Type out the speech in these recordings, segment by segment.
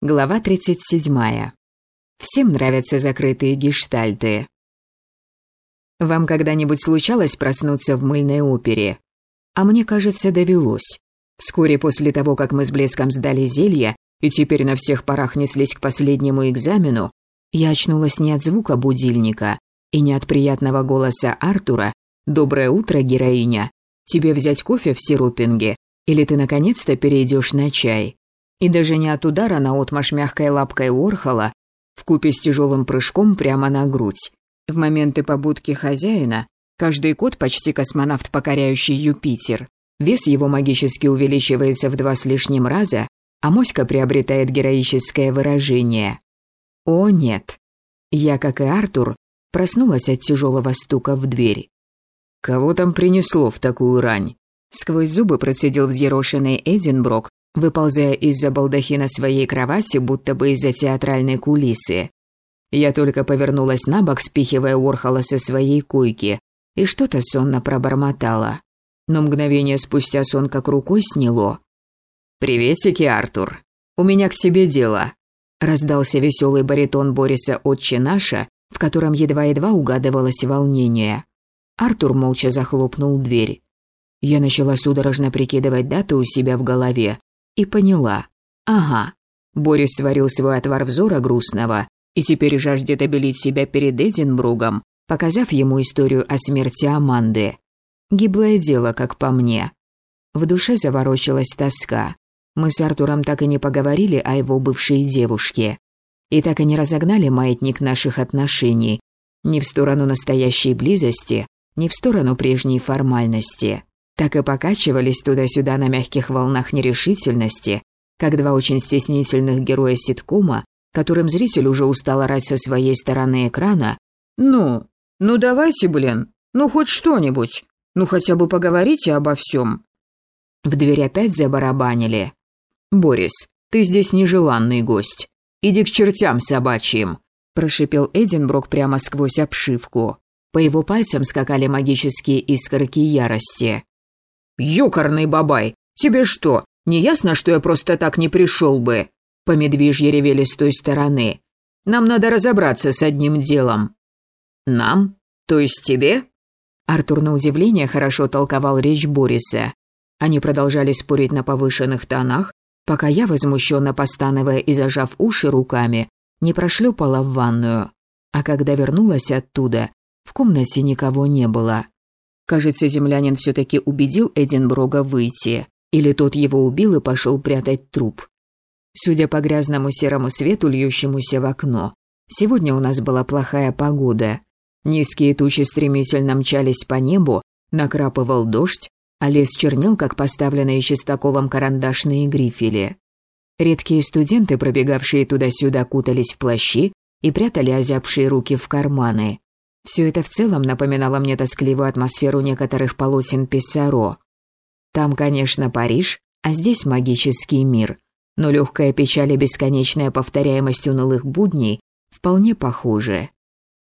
Глава 37. Всем нравятся закрытые гештальты. Вам когда-нибудь случалось проснуться в мыльной опере? А мне кажется, довелось. Вскоре после того, как мы с блеском сдали зелье и теперь на всех парах неслись к последнему экзамену, я очнулась не от звука будильника и не от приятного голоса Артура «Доброе утро, героиня! Тебе взять кофе в сирупинге? Или ты наконец-то перейдешь на чай?» И даже не от удара на отмашь мягкой лапкой Уорхола, вкупе с тяжелым прыжком прямо на грудь. В моменты побудки хозяина каждый кот почти космонавт, покоряющий Юпитер. Вес его магически увеличивается в два с лишним раза, а моська приобретает героическое выражение. О нет. Я, как и Артур, проснулась от тяжелого стука в дверь. «Кого там принесло в такую рань?» Сквозь зубы процедил взъерошенный Эдинброк, выползая из-за балдахина своей кровати, будто бы из-за театральной кулисы. Я только повернулась на бок, спихивая Уорхола со своей койки, и что-то сонно пробормотала. Но мгновение спустя сон как рукой сняло. «Приветики, Артур. У меня к тебе дело», – раздался веселый баритон Бориса «Отче наша», в котором едва-едва угадывалось волнение. Артур молча захлопнул дверь. Я начала судорожно прикидывать даты у себя в голове, и поняла. Ага, Борис сварил свой отвар взора грустного и теперь жаждет обелить себя перед Эдинбругом, показав ему историю о смерти Аманды. Гиблое дело, как по мне. В душе заворочилась тоска. Мы с Артуром так и не поговорили о его бывшей девушке. И так и не разогнали маятник наших отношений. Ни в сторону настоящей близости, ни в сторону прежней формальности так и покачивались туда-сюда на мягких волнах нерешительности, как два очень стеснительных героя ситкома, которым зритель уже устал орать со своей стороны экрана. «Ну, ну давайте, блин, ну хоть что-нибудь, ну хотя бы поговорите обо всем». В дверь опять забарабанили. «Борис, ты здесь нежеланный гость. Иди к чертям собачьим», – прошипел Эдинброк прямо сквозь обшивку. По его пальцам скакали магические искорки ярости. «Ёкарный бабай! Тебе что, не ясно, что я просто так не пришел бы?» По медвежье ревели с той стороны. «Нам надо разобраться с одним делом». «Нам? То есть тебе?» Артур на удивление хорошо толковал речь Бориса. Они продолжали спорить на повышенных тонах, пока я, возмущенно постановая и зажав уши руками, не прошлепала в ванную. А когда вернулась оттуда, в комнате никого не было. Кажется, землянин все-таки убедил Эдинброга выйти. Или тот его убил и пошел прятать труп. Судя по грязному серому свету, льющемуся в окно, сегодня у нас была плохая погода. Низкие тучи стремительно мчались по небу, накрапывал дождь, а лес чернел, как поставленные чистоколом карандашные грифели. Редкие студенты, пробегавшие туда-сюда, кутались в плащи и прятали озябшие руки в карманы. Все это в целом напоминало мне тоскливую атмосферу некоторых полотен Писсаро. Там, конечно, Париж, а здесь магический мир. Но легкая печаль и бесконечная повторяемость унылых будней вполне похожи.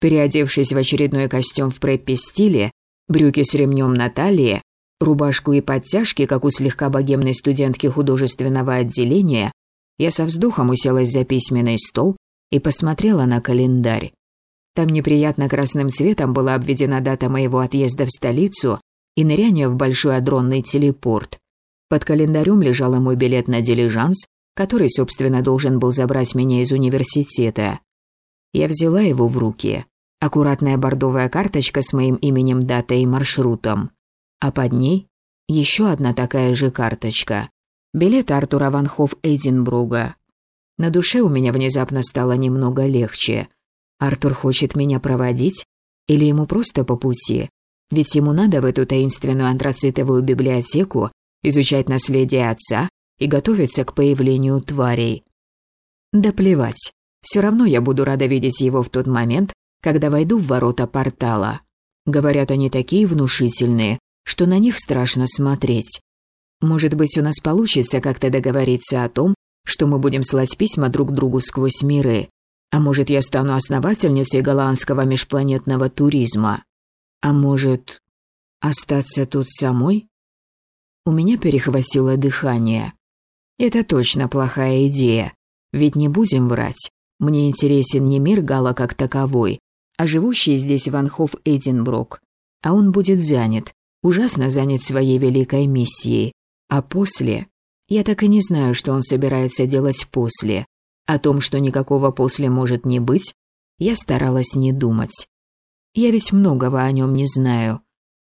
Переодевшись в очередной костюм в преппи-стиле, брюки с ремнем на талии, рубашку и подтяжки, как у слегка богемной студентки художественного отделения, я со вздохом уселась за письменный стол и посмотрела на календарь. Там неприятно красным цветом была обведена дата моего отъезда в столицу и ныряния в большой адронный телепорт. Под календарем лежал мой билет на дилижанс, который, собственно, должен был забрать меня из университета. Я взяла его в руки. Аккуратная бордовая карточка с моим именем, датой и маршрутом. А под ней еще одна такая же карточка. Билет Артура Ван Хофф Эдинбруга. На душе у меня внезапно стало немного легче. Артур хочет меня проводить? Или ему просто по пути? Ведь ему надо в эту таинственную антрацитовую библиотеку изучать наследие отца и готовиться к появлению тварей. Да плевать. Все равно я буду рада видеть его в тот момент, когда войду в ворота портала. Говорят, они такие внушительные, что на них страшно смотреть. Может быть, у нас получится как-то договориться о том, что мы будем слать письма друг другу сквозь миры. А может, я стану основательницей голландского межпланетного туризма? А может, остаться тут самой? У меня перехватило дыхание. Это точно плохая идея. Ведь не будем врать. Мне интересен не мир Гала как таковой, а живущий здесь Ванхоф Эдинброк. А он будет занят, ужасно занят своей великой миссией. А после... Я так и не знаю, что он собирается делать после. О том, что никакого после может не быть, я старалась не думать. Я ведь многого о нем не знаю.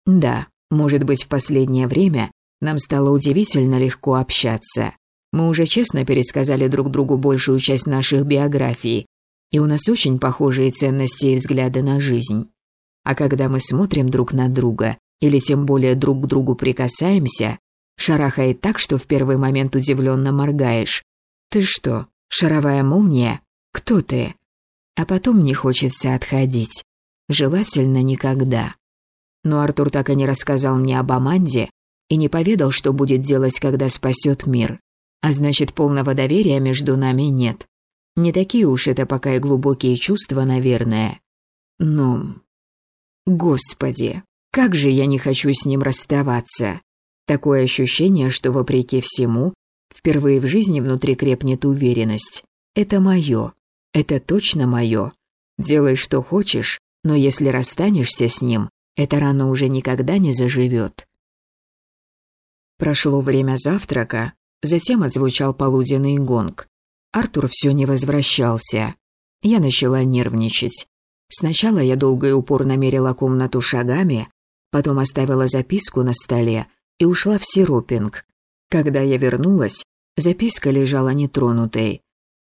Да, может быть, в последнее время нам стало удивительно легко общаться. Мы уже честно пересказали друг другу большую часть наших биографий, и у нас очень похожие ценности и взгляды на жизнь. А когда мы смотрим друг на друга, или тем более друг к другу прикасаемся, шарахает так, что в первый момент удивленно моргаешь. «Ты что, шаровая молния? Кто ты?» А потом не хочется отходить. Желательно никогда. Но Артур так и не рассказал мне об Аманде и не поведал, что будет делать, когда спасет мир. А значит, полного доверия между нами нет. Не такие уж это пока и глубокие чувства, наверное. Но... Господи, как же я не хочу с ним расставаться. Такое ощущение, что вопреки всему, впервые в жизни внутри крепнет уверенность. Это мое. Это точно мое. Делай, что хочешь, но если расстанешься с ним, эта рана уже никогда не заживет. Прошло время завтрака, затем отзвучал полуденный гонг. Артур все не возвращался. Я начала нервничать. Сначала я долго и упорно мерила комнату шагами, потом оставила записку на столе и ушла в сиропинг. Когда я вернулась, записка лежала нетронутой.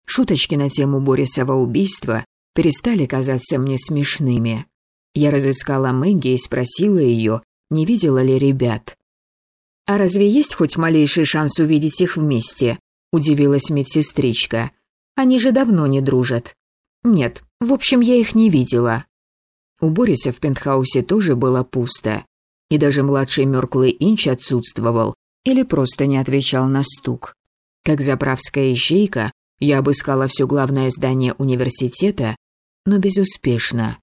Шуточки на тему Борисова убийства перестали казаться мне смешными. Я разыскала Мэгги и спросила ее, не видела ли ребят. «А разве есть хоть малейший шанс увидеть их вместе?» – удивилась медсестричка. «Они же давно не дружат». «Нет, в общем, я их не видела». У Бориса в пентхаусе тоже было пусто. И даже младший Мёрклый Инч отсутствовал или просто не отвечал на стук. Как заправская ищейка, я обыскала все главное здание университета, но безуспешно.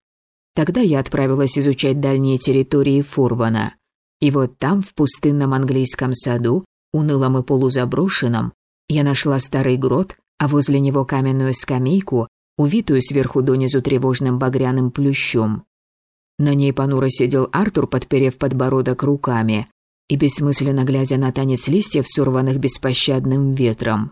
Тогда я отправилась изучать дальние территории Фурвана. И вот там, в пустынном английском саду, унылом и полузаброшенном, я нашла старый грот, а возле него каменную скамейку, увитую сверху донизу тревожным багряным плющом. На ней понуро сидел Артур, подперев подбородок руками и бессмысленно глядя на танец листьев, сорванных беспощадным ветром.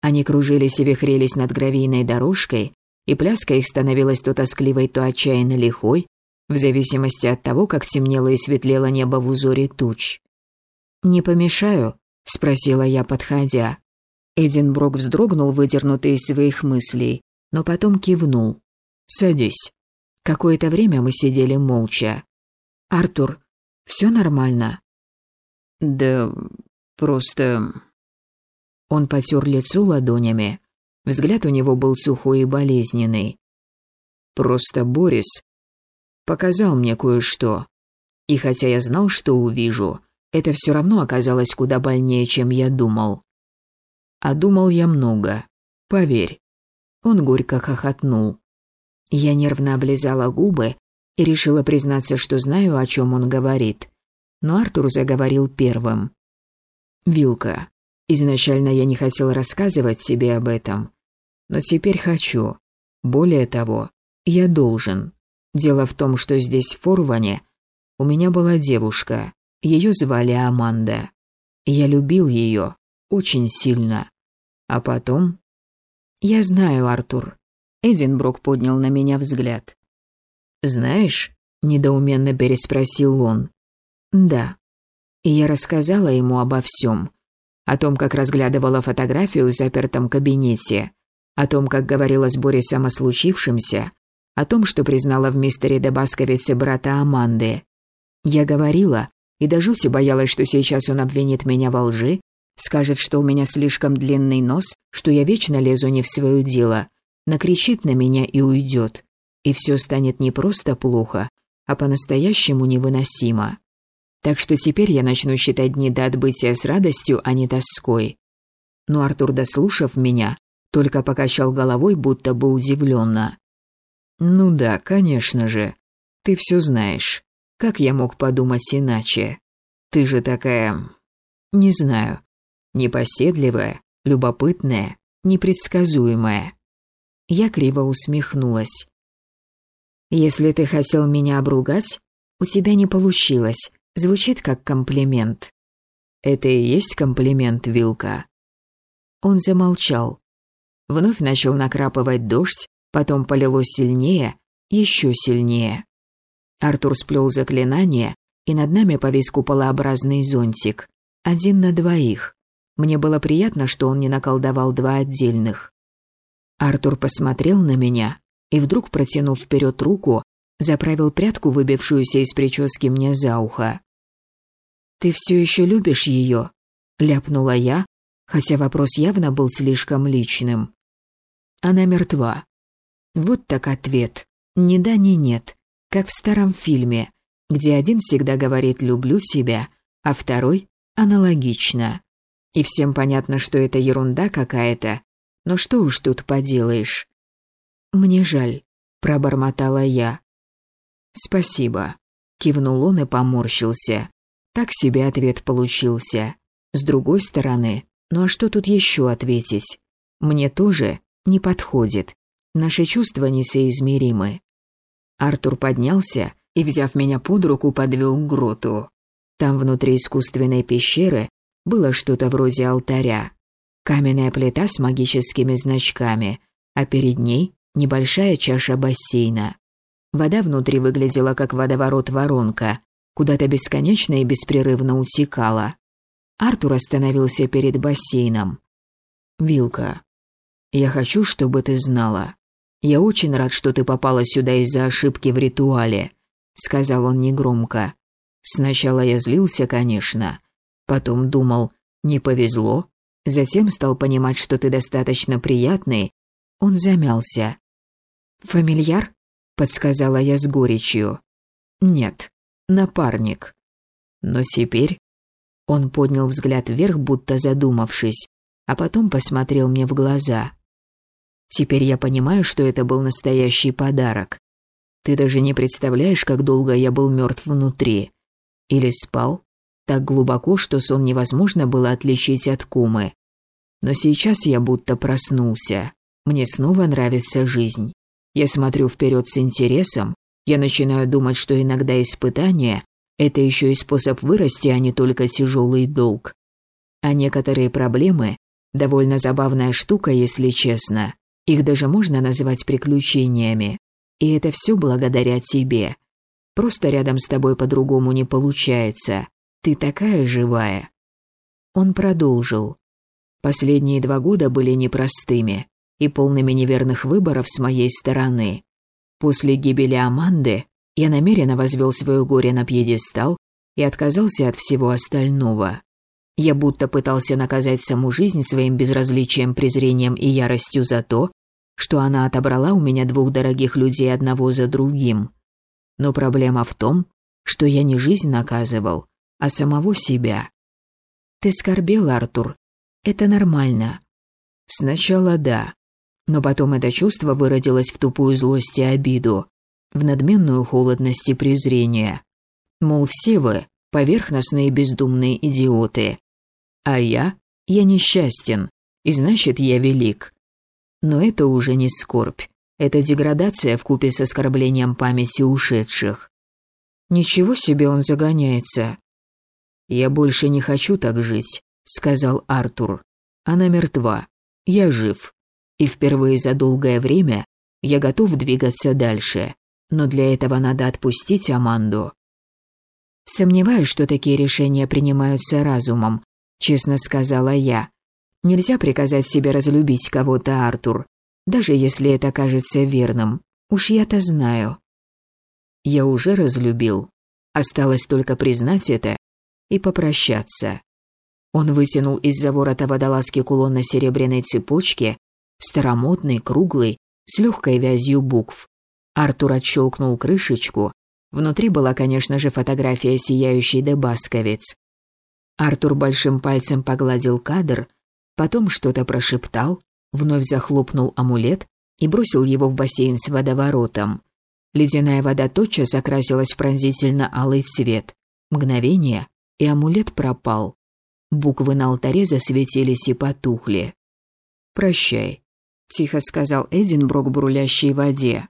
Они кружились и вихрелись над гравийной дорожкой, и пляска их становилась то тоскливой, то отчаянно лихой, в зависимости от того, как темнело и светлело небо в узоре туч. «Не помешаю?» – спросила я, подходя. Эдинброк вздрогнул, выдернутый из своих мыслей, но потом кивнул. «Садись». Какое-то время мы сидели молча. «Артур, все нормально?» «Да просто...» Он потер лицо ладонями. Взгляд у него был сухой и болезненный. «Просто Борис показал мне кое-что. И хотя я знал, что увижу, это все равно оказалось куда больнее, чем я думал. А думал я много. Поверь». Он горько хохотнул. Я нервно облизала губы и решила признаться, что знаю, о чем он говорит. Но Артур заговорил первым. «Вилка, Изначально я не хотел рассказывать тебе об этом, но теперь хочу. Более того, я должен. Дело в том, что здесь, в Форване, у меня была девушка. Ее звали Аманда. Я любил ее очень сильно. А потом... Я знаю, Артур. Эдинброк поднял на меня взгляд. «Знаешь?» – недоуменно переспросил он. «Да». И я рассказала ему обо всем о том, как разглядывала фотографию в запертом кабинете, о том, как говорила с Борисом о случившемся, о том, что признала в мистере Дебасковице брата Аманды. Я говорила, и до жути боялась, что сейчас он обвинит меня во лжи, скажет, что у меня слишком длинный нос, что я вечно лезу не в свое дело, накричит на меня и уйдет. И все станет не просто плохо, а по-настоящему невыносимо. Так что теперь я начну считать дни до отбытия с радостью, а не тоской. Но Артур, дослушав меня, только покачал головой, будто бы удивленно. «Ну да, конечно же. Ты все знаешь. Как я мог подумать иначе? Ты же такая... Не знаю. Непоседливая, любопытная, непредсказуемая. Я криво усмехнулась. Если ты хотел меня обругать, у тебя не получилось. Звучит как комплимент. Это и есть комплимент, Вилка. Он замолчал. Вновь начал накрапывать дождь, потом полилось сильнее, еще сильнее. Артур сплел заклинание, и над нами повис куполообразный зонтик. Один на двоих. Мне было приятно, что он не наколдовал два отдельных. Артур посмотрел на меня и вдруг, протянув вперед руку, заправил прядку, выбившуюся из прически мне за ухо. «Ты все еще любишь ее?» – ляпнула я, хотя вопрос явно был слишком личным. Она мертва. Вот так ответ. Ни да, ни нет. Как в старом фильме, где один всегда говорит «люблю тебя», а второй – аналогично. И всем понятно, что это ерунда какая-то. Но что уж тут поделаешь. «Мне жаль», – пробормотала я. «Спасибо», – кивнул он и поморщился. Так себе ответ получился. С другой стороны, ну а что тут еще ответить? Мне тоже не подходит. Наши чувства несоизмеримы. Артур поднялся и, взяв меня под руку, подвел к гроту. Там внутри искусственной пещеры было что-то вроде алтаря. Каменная плита с магическими значками, а перед ней небольшая чаша бассейна. Вода внутри выглядела как водоворот-воронка, куда-то бесконечно и беспрерывно утекала. Артур остановился перед бассейном. «Вилка, я хочу, чтобы ты знала. Я очень рад, что ты попала сюда из-за ошибки в ритуале», — сказал он негромко. «Сначала я злился, конечно. Потом думал, не повезло. Затем стал понимать, что ты достаточно приятный. Он замялся. «Фамильяр?» — подсказала я с горечью. «Нет, напарник. Но теперь...» Он поднял взгляд вверх, будто задумавшись, а потом посмотрел мне в глаза. «Теперь я понимаю, что это был настоящий подарок. Ты даже не представляешь, как долго я был мертв внутри. Или спал, так глубоко, что сон невозможно было отличить от кумы. Но сейчас я будто проснулся. Мне снова нравится жизнь. Я смотрю вперед с интересом. Я начинаю думать, что иногда испытания – это еще и способ вырасти, а не только тяжелый долг. А некоторые проблемы – довольно забавная штука, если честно. Их даже можно назвать приключениями. И это все благодаря тебе. Просто рядом с тобой по-другому не получается. Ты такая живая». Он продолжил. Последние два года были непростыми и полными неверных выборов с моей стороны. После гибели Аманды я намеренно возвел свое горе на пьедестал и отказался от всего остального. Я будто пытался наказать саму жизнь своим безразличием, презрением и яростью за то, что она отобрала у меня двух дорогих людей одного за другим. Но проблема в том, что я не жизнь наказывал, а самого себя. Ты скорбел, Артур. Это нормально. Сначала да, но потом это чувство выродилось в тупую злость и обиду, в надменную холодность и презрение. Мол, все вы поверхностные бездумные идиоты. А я? Я несчастен, и значит, я велик. Но это уже не скорбь. Это деградация в купе с оскорблением памяти ушедших. Ничего себе он загоняется. «Я больше не хочу так жить», — сказал Артур. «Она мертва. Я жив. И впервые за долгое время я готов двигаться дальше. Но для этого надо отпустить Аманду». «Сомневаюсь, что такие решения принимаются разумом», — честно сказала я. «Нельзя приказать себе разлюбить кого-то, Артур, даже если это кажется верным. Уж я-то знаю». «Я уже разлюбил. Осталось только признать это и попрощаться. Он вытянул из-за ворота водолазки кулон на серебряной цепочке, старомодный, круглый, с легкой вязью букв. Артур отщелкнул крышечку. Внутри была, конечно же, фотография сияющей дебасковец. Артур большим пальцем погладил кадр, потом что-то прошептал, вновь захлопнул амулет и бросил его в бассейн с водоворотом. Ледяная вода тотчас окрасилась в пронзительно алый цвет. Мгновение, и амулет пропал. Буквы на алтаре засветились и потухли. «Прощай», — тихо сказал Эдинброк, брулящей в воде.